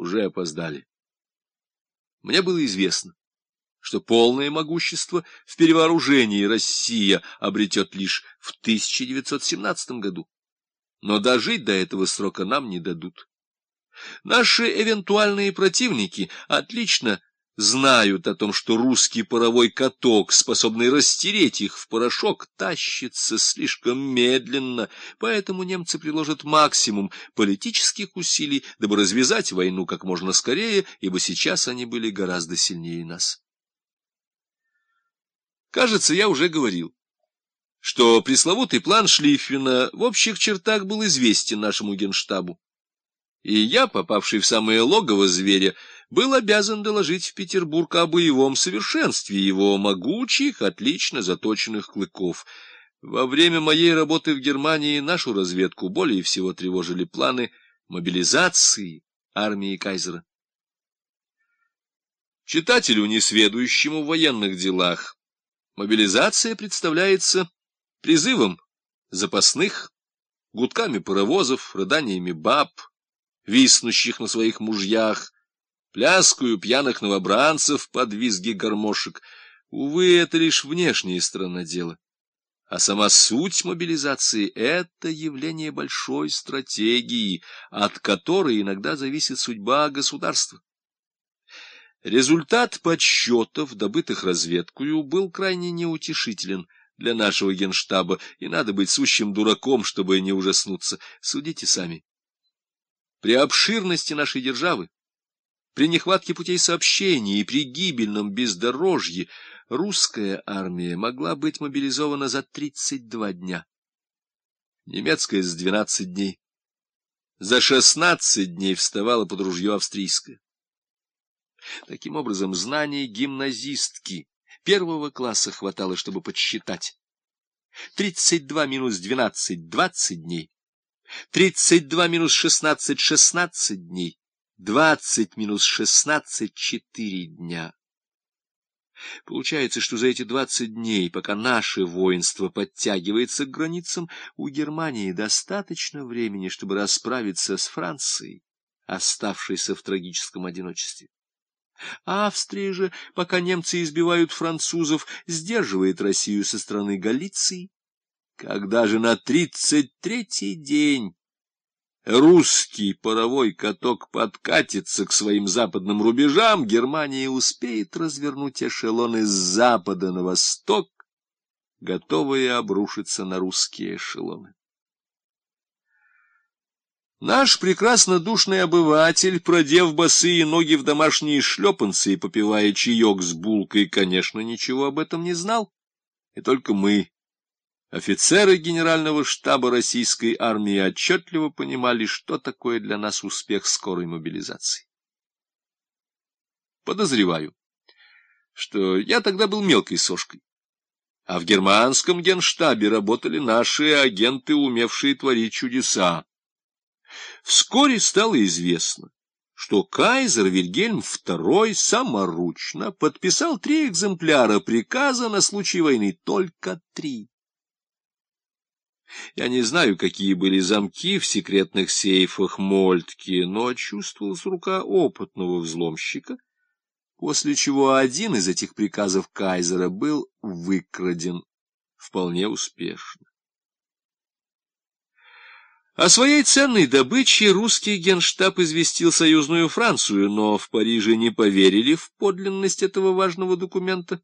уже опоздали. Мне было известно, что полное могущество в перевооружении Россия обретет лишь в 1917 году. Но дожить до этого срока нам не дадут. Наши эвентуальные противники отлично знают о том, что русский паровой каток, способный растереть их в порошок, тащится слишком медленно, поэтому немцы приложат максимум политических усилий, дабы развязать войну как можно скорее, ибо сейчас они были гораздо сильнее нас. Кажется, я уже говорил, что пресловутый план Шлиффена в общих чертах был известен нашему генштабу. И я, попавший в самое логово зверя, был обязан доложить в Петербург о боевом совершенстве его могучих, отлично заточенных клыков. Во время моей работы в Германии нашу разведку более всего тревожили планы мобилизации армии Кайзера. Читателю, несведущему в военных делах, мобилизация представляется призывом запасных, гудками паровозов, рыданиями баб, виснущих на своих мужьях, пляскую пьяных новобранцев под визги гармошек. Увы, это лишь внешняя сторона дела. А сама суть мобилизации — это явление большой стратегии, от которой иногда зависит судьба государства. Результат подсчетов, добытых разведкою, был крайне неутешителен для нашего генштаба, и надо быть сущим дураком, чтобы не ужаснуться. Судите сами. При обширности нашей державы, при нехватке путей сообщения и при гибельном бездорожье русская армия могла быть мобилизована за 32 дня. Немецкая — за 12 дней. За 16 дней вставала под ружье австрийская. Таким образом, знаний гимназистки первого класса хватало, чтобы подсчитать. 32 минус 12 — 20 дней. 32 минус 16 — 16 дней. Двадцать минус шестнадцать — четыре дня. Получается, что за эти двадцать дней, пока наше воинство подтягивается к границам, у Германии достаточно времени, чтобы расправиться с Францией, оставшейся в трагическом одиночестве. Австрия же, пока немцы избивают французов, сдерживает Россию со стороны Галиции. Когда же на тридцать третий день русский паровой каток подкатится к своим западным рубежам, Германия успеет развернуть эшелоны с запада на восток, готовые обрушиться на русские эшелоны. Наш прекрасно душный обыватель, продев босые ноги в домашние шлепанцы и попивая чаек с булкой, конечно, ничего об этом не знал. И только мы, Офицеры генерального штаба российской армии отчетливо понимали, что такое для нас успех скорой мобилизации. Подозреваю, что я тогда был мелкой сошкой, а в германском генштабе работали наши агенты, умевшие творить чудеса. Вскоре стало известно, что кайзер Вильгельм II саморучно подписал три экземпляра приказа на случай войны, только три. Я не знаю, какие были замки в секретных сейфах Мольтки, но чувствовалась рука опытного взломщика, после чего один из этих приказов Кайзера был выкраден вполне успешно. О своей ценной добыче русский генштаб известил союзную Францию, но в Париже не поверили в подлинность этого важного документа